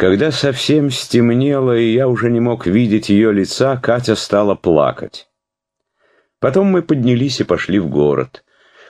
Когда совсем стемнело, и я уже не мог видеть ее лица, Катя стала плакать. Потом мы поднялись и пошли в город.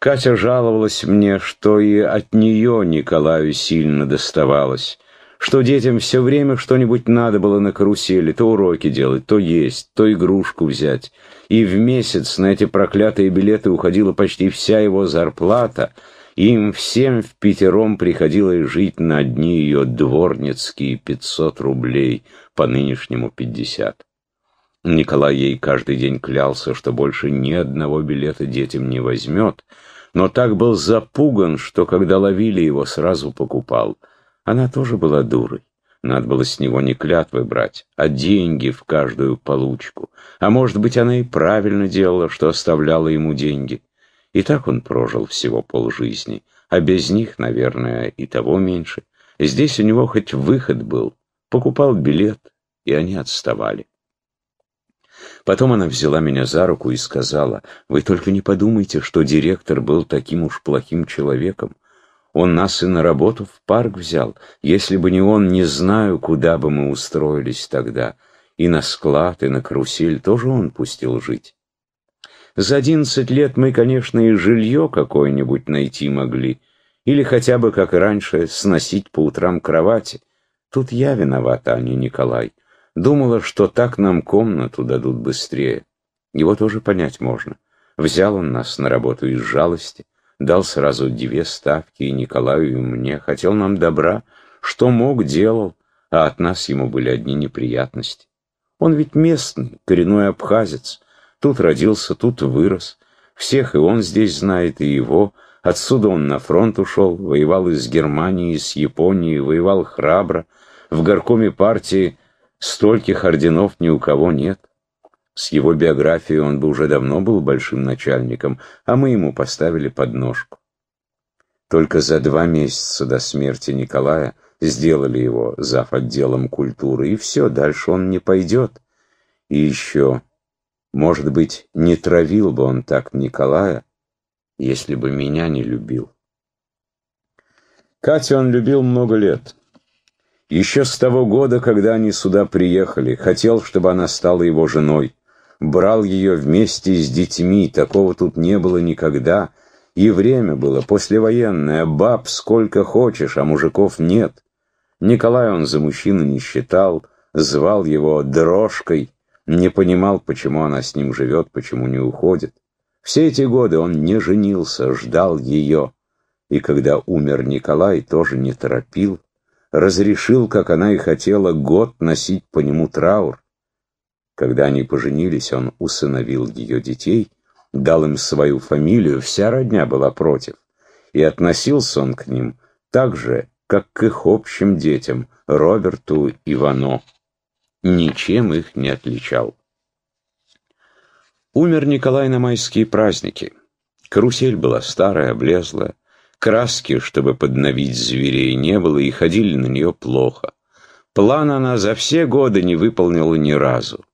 Катя жаловалась мне, что и от нее Николаю сильно доставалось, что детям все время что-нибудь надо было на карусели, то уроки делать, то есть, то игрушку взять. И в месяц на эти проклятые билеты уходила почти вся его зарплата — им всем в пятером приходилось жить на одни ее дворницкие пятьсот рублей, по нынешнему пятьдесят. Николай ей каждый день клялся, что больше ни одного билета детям не возьмет, но так был запуган, что когда ловили его, сразу покупал. Она тоже была дурой. Надо было с него не клятвы брать, а деньги в каждую получку. А может быть, она и правильно делала, что оставляла ему деньги. И так он прожил всего полжизни, а без них, наверное, и того меньше. Здесь у него хоть выход был. Покупал билет, и они отставали. Потом она взяла меня за руку и сказала, «Вы только не подумайте, что директор был таким уж плохим человеком. Он нас и на работу в парк взял. Если бы не он, не знаю, куда бы мы устроились тогда. И на склад, и на карусель тоже он пустил жить. За одиннадцать лет мы, конечно, и жилье какое-нибудь найти могли, или хотя бы, как раньше, сносить по утрам кровати. Тут я виновата, а не Николай. Думала, что так нам комнату дадут быстрее. Его тоже понять можно. Взял он нас на работу из жалости, дал сразу две ставки и Николаю, и мне, хотел нам добра, что мог, делал, а от нас ему были одни неприятности. Он ведь местный, коренной абхазец, Тут родился, тут вырос. Всех и он здесь знает, и его. Отсюда он на фронт ушел, воевал из Германии, с Японии, воевал храбро. В горкоме партии стольких орденов ни у кого нет. С его биографией он бы уже давно был большим начальником, а мы ему поставили подножку. Только за два месяца до смерти Николая сделали его зав. отделом культуры, и все, дальше он не пойдет. И еще может быть, не травил бы он так Николая, если бы меня не любил. Катю он любил много лет. Еще с того года, когда они сюда приехали, хотел, чтобы она стала его женой. Брал ее вместе с детьми, такого тут не было никогда. И время было послевоенное, баб сколько хочешь, а мужиков нет. Николай он за мужчину не считал, звал его дрожкой, не понимал, почему она с ним живет, почему не уходит. Все эти годы он не женился, ждал ее. И когда умер Николай, тоже не торопил. Разрешил, как она и хотела, год носить по нему траур. Когда они поженились, он усыновил ее детей, дал им свою фамилию, вся родня была против. И относился он к ним так же, как к их общим детям, Роберту и Вано ничем их не отличал. Умер Николай на майские праздники. Карусель была старая, облезлая. Краски, чтобы подновить зверей, не было, и ходили на нее плохо. План она за все годы не выполнила ни разу.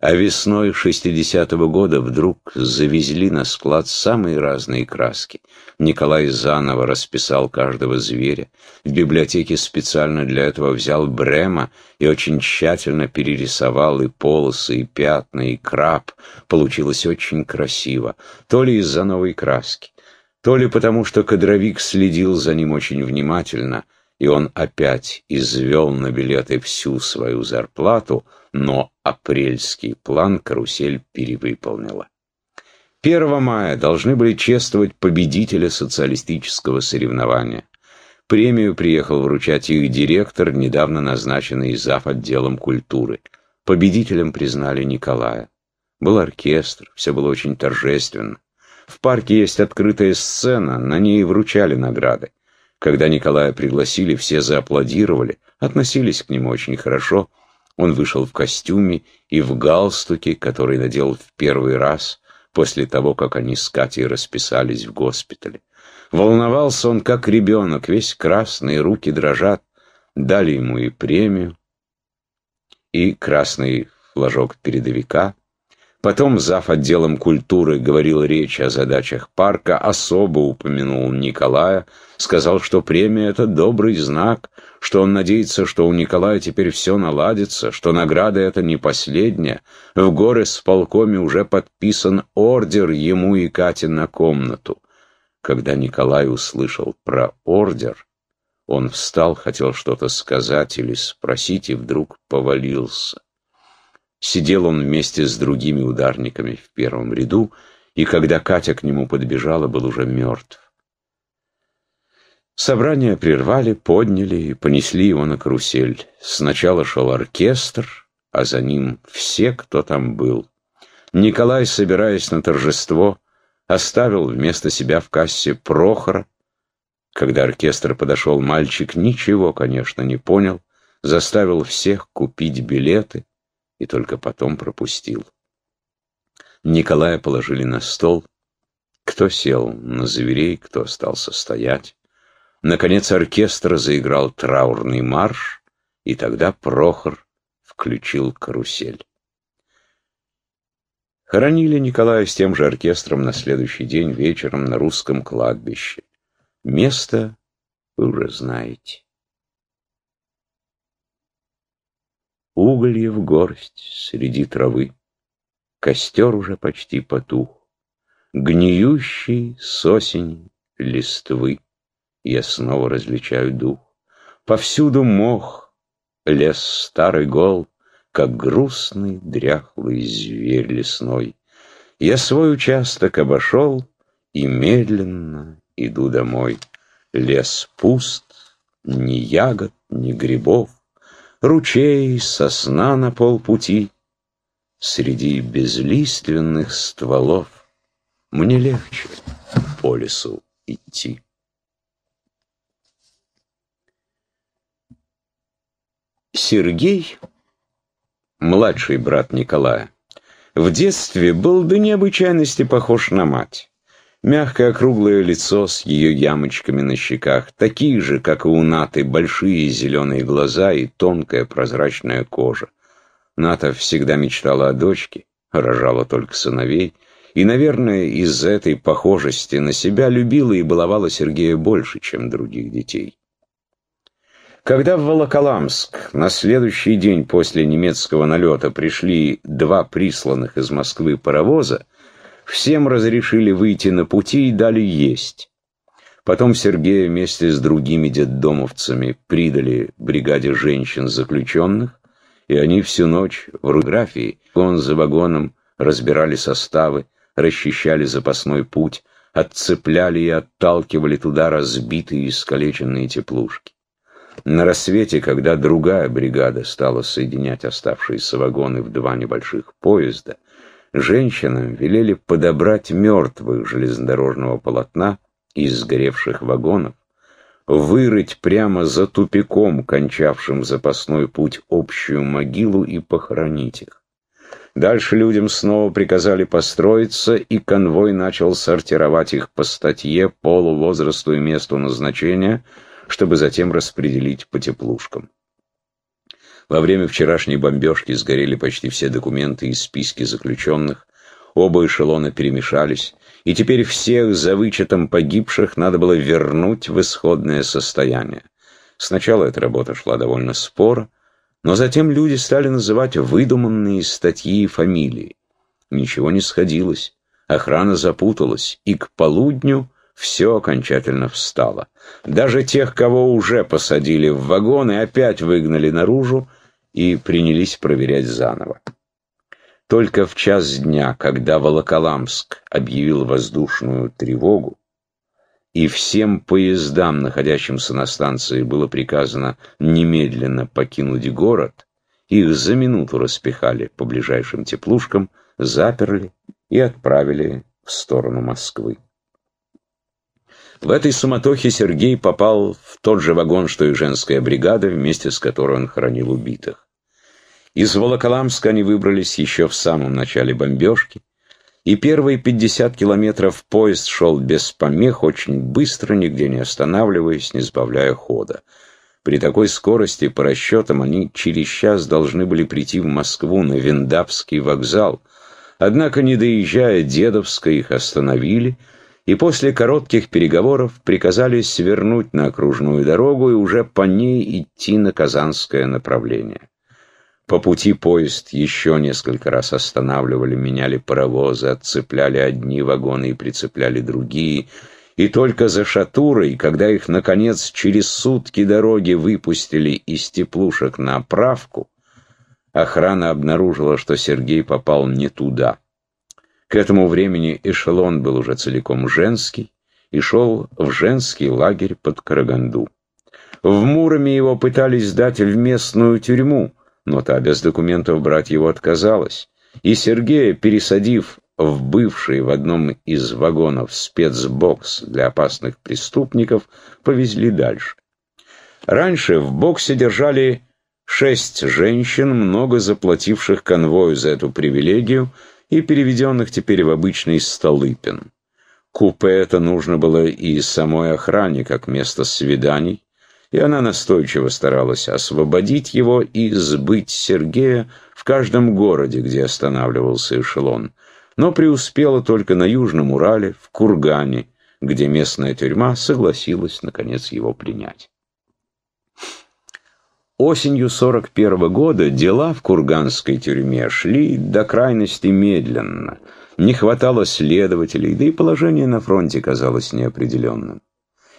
А весной 60-го года вдруг завезли на склад самые разные краски. Николай заново расписал каждого зверя. В библиотеке специально для этого взял Брема и очень тщательно перерисовал и полосы, и пятна, и краб. Получилось очень красиво. То ли из-за новой краски, то ли потому, что кадровик следил за ним очень внимательно, и он опять извел на билеты всю свою зарплату — но апрельский план карусель перевыполнила. 1 мая должны были чествовать победителя социалистического соревнования. Премию приехал вручать их директор, недавно назначенный зав. отделом культуры. Победителем признали Николая. Был оркестр, все было очень торжественно. В парке есть открытая сцена, на ней вручали награды. Когда Николая пригласили, все зааплодировали, относились к нему очень хорошо, он вышел в костюме и в галстуке, который надел в первый раз после того, как они с Катей расписались в госпитале. Волновался он, как ребенок, весь красный, руки дрожат. Дали ему и премию, и красный флажок передовика. Потом зав. отделом культуры говорил речь о задачах парка, особо упомянул Николая, сказал, что премия — это добрый знак, что он надеется, что у Николая теперь все наладится, что награда эта не последняя. В горы с полкоме уже подписан ордер ему и Кате на комнату. Когда Николай услышал про ордер, он встал, хотел что-то сказать или спросить, и вдруг повалился. Сидел он вместе с другими ударниками в первом ряду, и когда Катя к нему подбежала, был уже мертв. Собрание прервали, подняли и понесли его на карусель. Сначала шел оркестр, а за ним все, кто там был. Николай, собираясь на торжество, оставил вместо себя в кассе Прохора. Когда оркестр подошел, мальчик ничего, конечно, не понял, заставил всех купить билеты, и только потом пропустил. Николая положили на стол. Кто сел на зверей, кто остался стоять. Наконец оркестр заиграл траурный марш, и тогда Прохор включил карусель. Хоронили Николая с тем же оркестром на следующий день вечером на русском кладбище. Место вы уже знаете. Уголье в горсть среди травы. Костер уже почти потух. Гниющий с осени листвы. Я снова различаю дух. Повсюду мох, лес старый гол, Как грустный дряхлый зверь лесной. Я свой участок обошел И медленно иду домой. Лес пуст, ни ягод, ни грибов, Ручей, сосна на полпути. Среди безлиственных стволов Мне легче по лесу идти. Сергей, младший брат Николая, в детстве был до необычайности похож на мать. Мягкое округлое лицо с ее ямочками на щеках, такие же, как и у Наты, большие зеленые глаза и тонкая прозрачная кожа. Ната всегда мечтала о дочке, рожала только сыновей, и, наверное, из-за этой похожести на себя любила и баловала Сергея больше, чем других детей. Когда в Волоколамск на следующий день после немецкого налета пришли два присланных из Москвы паровоза, Всем разрешили выйти на пути и дали есть. Потом Сергея вместе с другими детдомовцами придали бригаде женщин-заключенных, и они всю ночь в рудграфии, вагон за вагоном, разбирали составы, расчищали запасной путь, отцепляли и отталкивали туда разбитые и искалеченные теплушки. На рассвете, когда другая бригада стала соединять оставшиеся вагоны в два небольших поезда, женщинам велели подобрать мертвых железнодорожного полотна из сгоревших вагонов, вырыть прямо за тупиком, кончавшим запасной путь, общую могилу и похоронить их. Дальше людям снова приказали построиться, и конвой начал сортировать их по статье, полу, возрасту и месту назначения, чтобы затем распределить по теплушкам. Во время вчерашней бомбежки сгорели почти все документы и списки заключенных. Оба эшелона перемешались, и теперь всех за вычетом погибших надо было вернуть в исходное состояние. Сначала эта работа шла довольно споро, но затем люди стали называть выдуманные статьи и фамилии. Ничего не сходилось, охрана запуталась, и к полудню все окончательно встало. Даже тех, кого уже посадили в вагоны, опять выгнали наружу, и принялись проверять заново. Только в час дня, когда Волоколамск объявил воздушную тревогу, и всем поездам, находящимся на станции, было приказано немедленно покинуть город, их за минуту распихали по ближайшим теплушкам, заперли и отправили в сторону Москвы. В этой суматохе Сергей попал в тот же вагон, что и женская бригада, вместе с которой он хоронил убитых. Из Волоколамска они выбрались еще в самом начале бомбежки, и первые 50 километров поезд шел без помех, очень быстро, нигде не останавливаясь, не сбавляя хода. При такой скорости, по расчетам, они через час должны были прийти в Москву на Виндавский вокзал, Однако, не доезжая Дедовска, их остановили, и после коротких переговоров приказали свернуть на окружную дорогу и уже по ней идти на Казанское направление. По пути поезд еще несколько раз останавливали, меняли паровозы, отцепляли одни вагоны и прицепляли другие. И только за Шатурой, когда их, наконец, через сутки дороги выпустили из теплушек на оправку, охрана обнаружила, что Сергей попал не туда. К этому времени эшелон был уже целиком женский и шел в женский лагерь под Караганду. В Муроме его пытались сдать в местную тюрьму, но та без документов брать его отказалась, и Сергея, пересадив в бывший в одном из вагонов спецбокс для опасных преступников, повезли дальше. Раньше в боксе держали шесть женщин, много заплативших конвою за эту привилегию и переведенных теперь в обычный Столыпин. Купе это нужно было и самой охране, как место свиданий, и она настойчиво старалась освободить его и сбыть Сергея в каждом городе, где останавливался эшелон, но преуспела только на Южном Урале, в Кургане, где местная тюрьма согласилась, наконец, его принять. Осенью 41 -го года дела в курганской тюрьме шли до крайности медленно. Не хватало следователей, да и положение на фронте казалось неопределенным.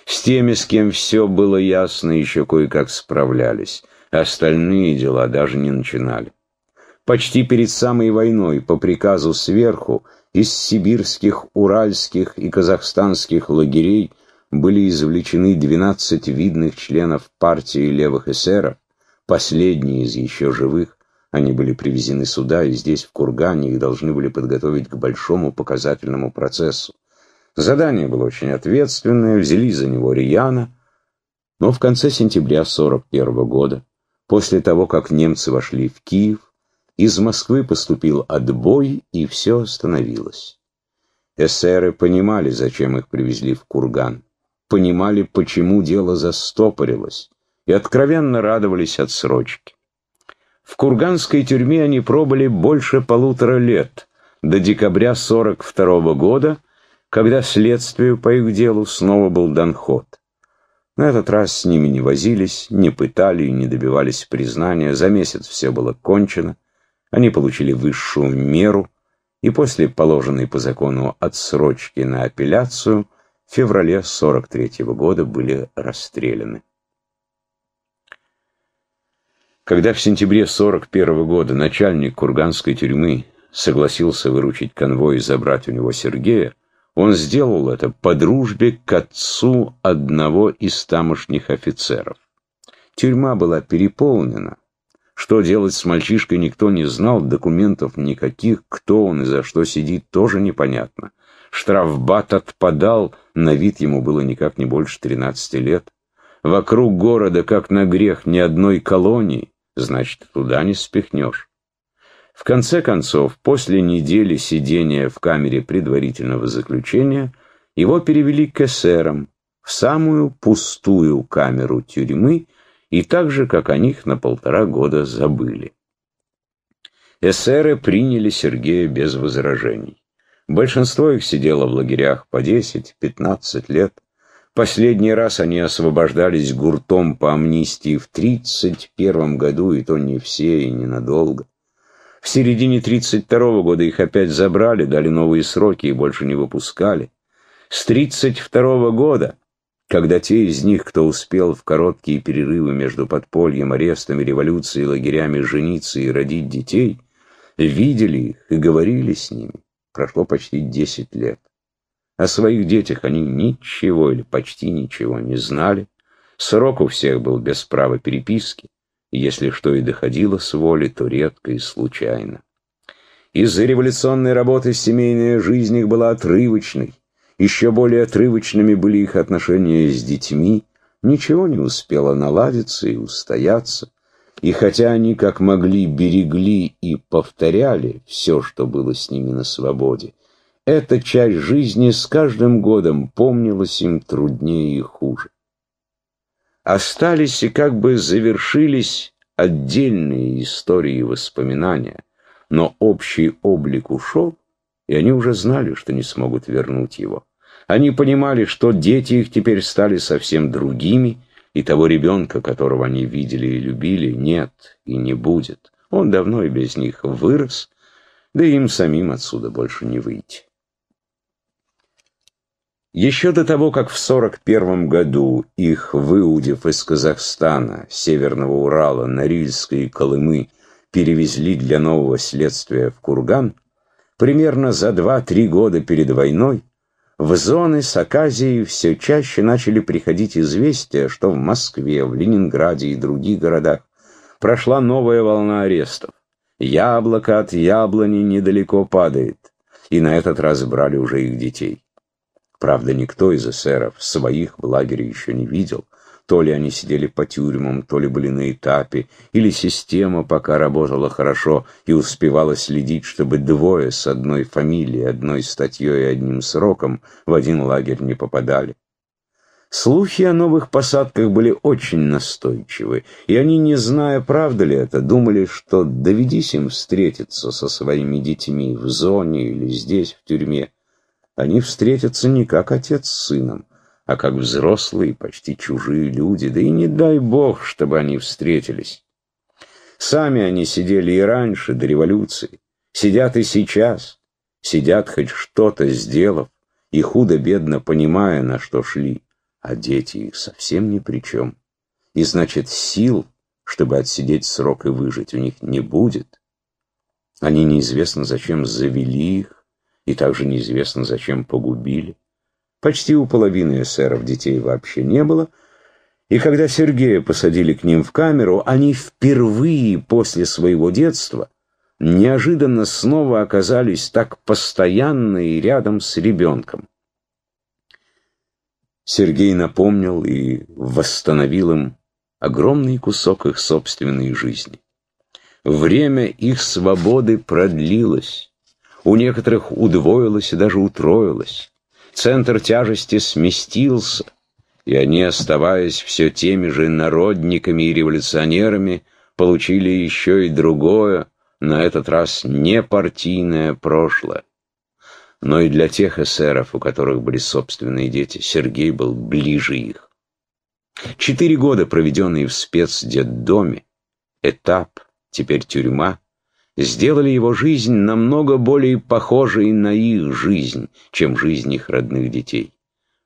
С теми, с кем все было ясно, еще кое-как справлялись. Остальные дела даже не начинали. Почти перед самой войной, по приказу сверху, из сибирских, уральских и казахстанских лагерей были извлечены 12 видных членов партии левых эсеров, последние из еще живых. Они были привезены сюда, и здесь, в Кургане, их должны были подготовить к большому показательному процессу. Задание было очень ответственное, взяли за него рьяно, но в конце сентября 41 года, после того, как немцы вошли в Киев, из Москвы поступил отбой, и все остановилось. Эсеры понимали, зачем их привезли в Курган, понимали, почему дело застопорилось, и откровенно радовались отсрочке. В курганской тюрьме они пробыли больше полутора лет, до декабря 42 года, когда следствию по их делу снова был дан ход. На этот раз с ними не возились, не пытали и не добивались признания, за месяц все было кончено, они получили высшую меру, и после положенной по закону отсрочки на апелляцию в феврале 43 -го года были расстреляны. Когда в сентябре 41 -го года начальник курганской тюрьмы согласился выручить конвой и забрать у него Сергея, он сделал это по дружбе к отцу одного из тамошних офицеров. Тюрьма была переполнена. Что делать с мальчишкой никто не знал, документов никаких, кто он и за что сидит, тоже непонятно. Штрафбат отпадал, на вид ему было никак не больше 13 лет. Вокруг города, как на грех, ни одной колонии, значит, туда не спихнешь. В конце концов, после недели сидения в камере предварительного заключения, его перевели к эсерам, в самую пустую камеру тюрьмы, и так же, как о них на полтора года забыли. Эсеры приняли Сергея без возражений. Большинство их сидело в лагерях по 10-15 лет. Последний раз они освобождались гуртом по амнистии в 31 году, и то не все и ненадолго. В середине 32 года их опять забрали, дали новые сроки и больше не выпускали. С 32 года, когда те из них, кто успел в короткие перерывы между подпольем, арестами, революцией, лагерями жениться и родить детей, видели их и говорили с ними, прошло почти 10 лет. О своих детях они ничего или почти ничего не знали. Срок у всех был без права переписки если что и доходило с воли, то редко и случайно. Из-за революционной работы семейная жизнь их была отрывочной. Еще более отрывочными были их отношения с детьми. Ничего не успело наладиться и устояться. И хотя они как могли берегли и повторяли все, что было с ними на свободе, эта часть жизни с каждым годом помнилась им труднее и хуже остались и как бы завершились отдельные истории и воспоминания, но общий облик ушел, и они уже знали, что не смогут вернуть его. Они понимали, что дети их теперь стали совсем другими, и того ребенка, которого они видели и любили, нет и не будет. Он давно и без них вырос, да и им самим отсюда больше не выйти. Еще до того, как в 41 году их, выудив из Казахстана, Северного Урала, Норильска и Колымы, перевезли для нового следствия в Курган, примерно за 2-3 года перед войной в зоны с Аказией все чаще начали приходить известия, что в Москве, в Ленинграде и других городах прошла новая волна арестов. Яблоко от яблони недалеко падает, и на этот раз брали уже их детей. Правда, никто из эсеров своих в лагере еще не видел. То ли они сидели по тюрьмам, то ли были на этапе, или система пока работала хорошо и успевала следить, чтобы двое с одной фамилией, одной статьей и одним сроком в один лагерь не попадали. Слухи о новых посадках были очень настойчивы, и они, не зная, правда ли это, думали, что доведись им встретиться со своими детьми в зоне или здесь, в тюрьме, они встретятся не как отец с сыном, а как взрослые, почти чужие люди, да и не дай бог, чтобы они встретились. Сами они сидели и раньше, до революции, сидят и сейчас, сидят хоть что-то сделав, и худо-бедно понимая, на что шли, а дети их совсем ни при чем. И значит, сил, чтобы отсидеть срок и выжить, у них не будет. Они неизвестно зачем завели их, и также неизвестно, зачем погубили. Почти у половины эсеров детей вообще не было, и когда Сергея посадили к ним в камеру, они впервые после своего детства неожиданно снова оказались так постоянно и рядом с ребенком. Сергей напомнил и восстановил им огромный кусок их собственной жизни. Время их свободы продлилось, у некоторых удвоилось и даже утроилось. Центр тяжести сместился, и они, оставаясь все теми же народниками и революционерами, получили еще и другое, на этот раз не партийное прошлое. Но и для тех эсеров, у которых были собственные дети, Сергей был ближе их. Четыре года, проведенные в спецдетдоме, этап, теперь тюрьма, сделали его жизнь намного более похожей на их жизнь, чем жизнь их родных детей.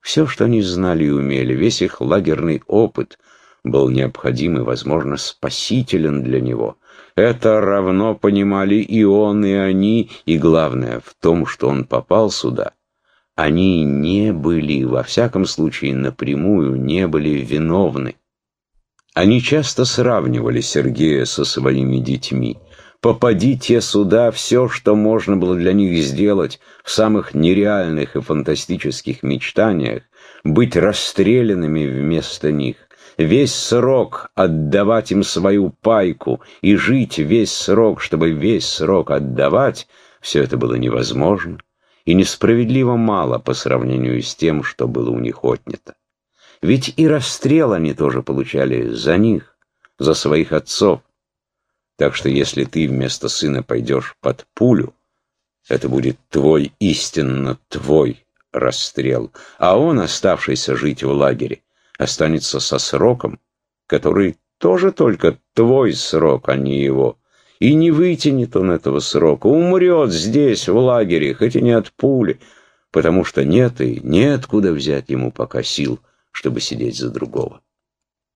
Все, что они знали и умели, весь их лагерный опыт был необходим и, возможно, спасителен для него. Это равно понимали и он, и они, и главное в том, что он попал сюда. Они не были, во всяком случае напрямую, не были виновны. Они часто сравнивали Сергея со своими детьми. Попади те сюда, все, что можно было для них сделать в самых нереальных и фантастических мечтаниях, быть расстрелянными вместо них, весь срок отдавать им свою пайку и жить весь срок, чтобы весь срок отдавать, все это было невозможно и несправедливо мало по сравнению с тем, что было у них отнято. Ведь и расстрел они тоже получали за них, за своих отцов, так что если ты вместо сына пойдешь под пулю, это будет твой истинно твой расстрел, а он, оставшийся жить в лагере, останется со сроком, который тоже только твой срок, а не его. И не вытянет он этого срока, умрет здесь, в лагере, хоть и не от пули, потому что нет и неоткуда взять ему пока сил, чтобы сидеть за другого.